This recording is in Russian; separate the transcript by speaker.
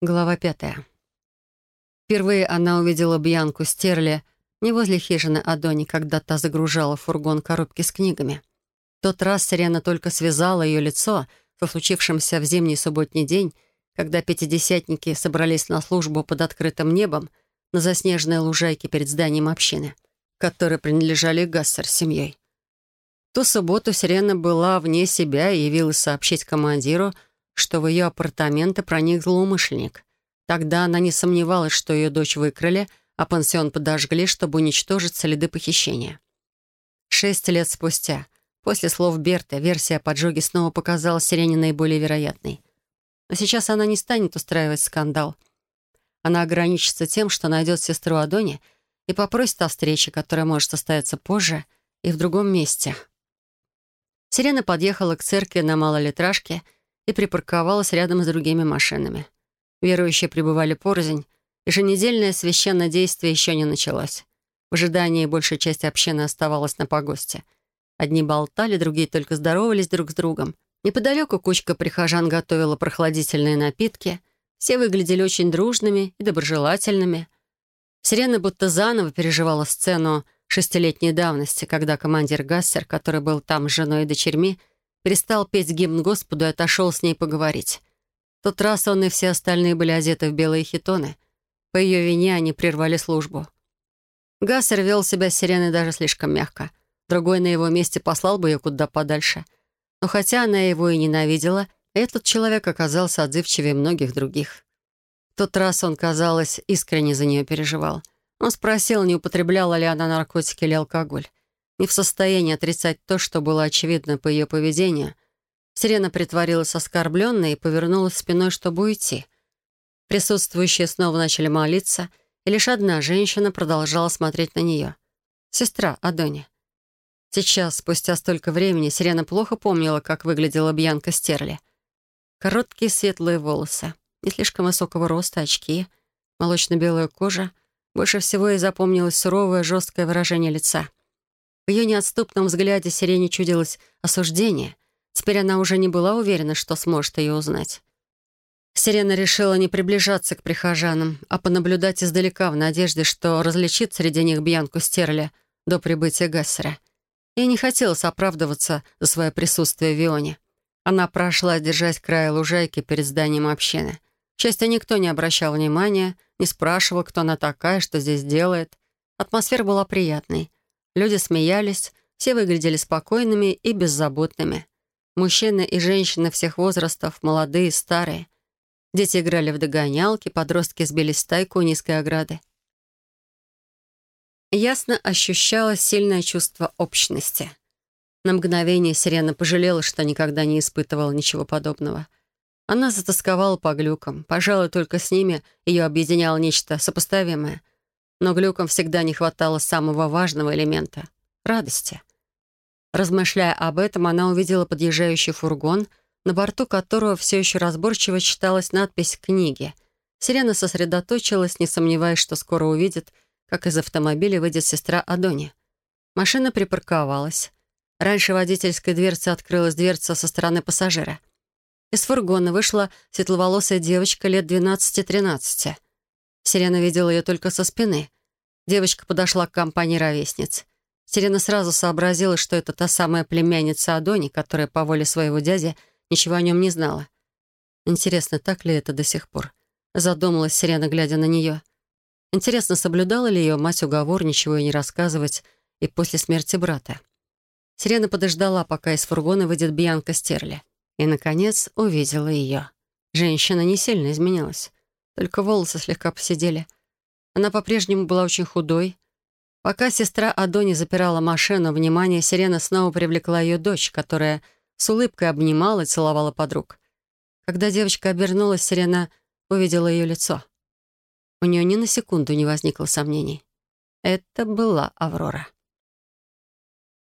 Speaker 1: Глава пятая. Впервые она увидела Бьянку Стерли не возле хижины Адони, когда та загружала в фургон коробки с книгами. В тот раз Сирена только связала ее лицо со случившимся в зимний субботний день, когда пятидесятники собрались на службу под открытым небом на заснеженной лужайке перед зданием общины, которой принадлежали Гассер с семьей. В ту субботу Сирена была вне себя и явилась сообщить командиру — что в ее апартаменты проник злоумышленник. Тогда она не сомневалась, что ее дочь выкрали, а пансион подожгли, чтобы уничтожить следы похищения. Шесть лет спустя, после слов Берта, версия о снова показалась Сирене наиболее вероятной. Но сейчас она не станет устраивать скандал. Она ограничится тем, что найдет сестру Адони и попросит о встрече, которая может состояться позже и в другом месте. Сирена подъехала к церкви на малолитражке — и припарковалась рядом с другими машинами. Верующие пребывали порознь, еженедельное священное действие еще не началось. В ожидании большая часть общины оставалась на погосте. Одни болтали, другие только здоровались друг с другом. Неподалеку кучка прихожан готовила прохладительные напитки. Все выглядели очень дружными и доброжелательными. Сирена будто заново переживала сцену шестилетней давности, когда командир Гассер, который был там с женой и дочерьми, перестал петь гимн Господу и отошел с ней поговорить. В тот раз он и все остальные были одеты в белые хитоны. По ее вине они прервали службу. Гассер вел себя с сиреной даже слишком мягко. Другой на его месте послал бы ее куда подальше. Но хотя она его и ненавидела, этот человек оказался отзывчивее многих других. В тот раз он, казалось, искренне за нее переживал. Он спросил, не употребляла ли она наркотики или алкоголь не в состоянии отрицать то, что было очевидно по ее поведению, Сирена притворилась оскорбленной и повернулась спиной, чтобы уйти. Присутствующие снова начали молиться, и лишь одна женщина продолжала смотреть на нее. Сестра Адони. Сейчас, спустя столько времени, Сирена плохо помнила, как выглядела Бьянка Стерли. Короткие светлые волосы, не слишком высокого роста, очки, молочно-белая кожа. Больше всего ей запомнилось суровое, жесткое выражение лица — в ее неотступном взгляде Сирене чудилось осуждение. Теперь она уже не была уверена, что сможет ее узнать. Сирена решила не приближаться к прихожанам, а понаблюдать издалека в надежде, что различит среди них Бьянку Стерля до прибытия Гассера. Ей не хотелось оправдываться за свое присутствие в Вионе. Она прошла, держась края лужайки перед зданием общины. К счастью, никто не обращал внимания, не спрашивал, кто она такая, что здесь делает. Атмосфера была приятной. Люди смеялись, все выглядели спокойными и беззаботными. Мужчины и женщины всех возрастов, молодые и старые. Дети играли в догонялки, подростки сбились в стайку у низкой ограды. Ясно ощущалось сильное чувство общности. На мгновение Сирена пожалела, что никогда не испытывала ничего подобного. Она затасковала по глюкам. Пожалуй, только с ними ее объединяло нечто сопоставимое — но глюкам всегда не хватало самого важного элемента — радости. Размышляя об этом, она увидела подъезжающий фургон, на борту которого все еще разборчиво читалась надпись «Книги». Сирена сосредоточилась, не сомневаясь, что скоро увидит, как из автомобиля выйдет сестра Адони. Машина припарковалась. Раньше водительской дверцы открылась дверца со стороны пассажира. Из фургона вышла светловолосая девочка лет 12-13. Сирена видела ее только со спины. Девочка подошла к компании ровесниц. Сирена сразу сообразила, что это та самая племянница Адони, которая по воле своего дяди ничего о нем не знала. Интересно, так ли это до сих пор? Задумалась Сирена, глядя на нее. Интересно, соблюдала ли ее мать уговор ничего ей не рассказывать и после смерти брата? Сирена подождала, пока из фургона выйдет Бьянка Стерли. И, наконец, увидела ее. Женщина не сильно изменилась. Только волосы слегка посидели. Она по-прежнему была очень худой. Пока сестра Адони запирала машину, внимание Сирена снова привлекла ее дочь, которая с улыбкой обнимала и целовала подруг. Когда девочка обернулась, Сирена увидела ее лицо. У нее ни на секунду не возникло сомнений. Это была Аврора.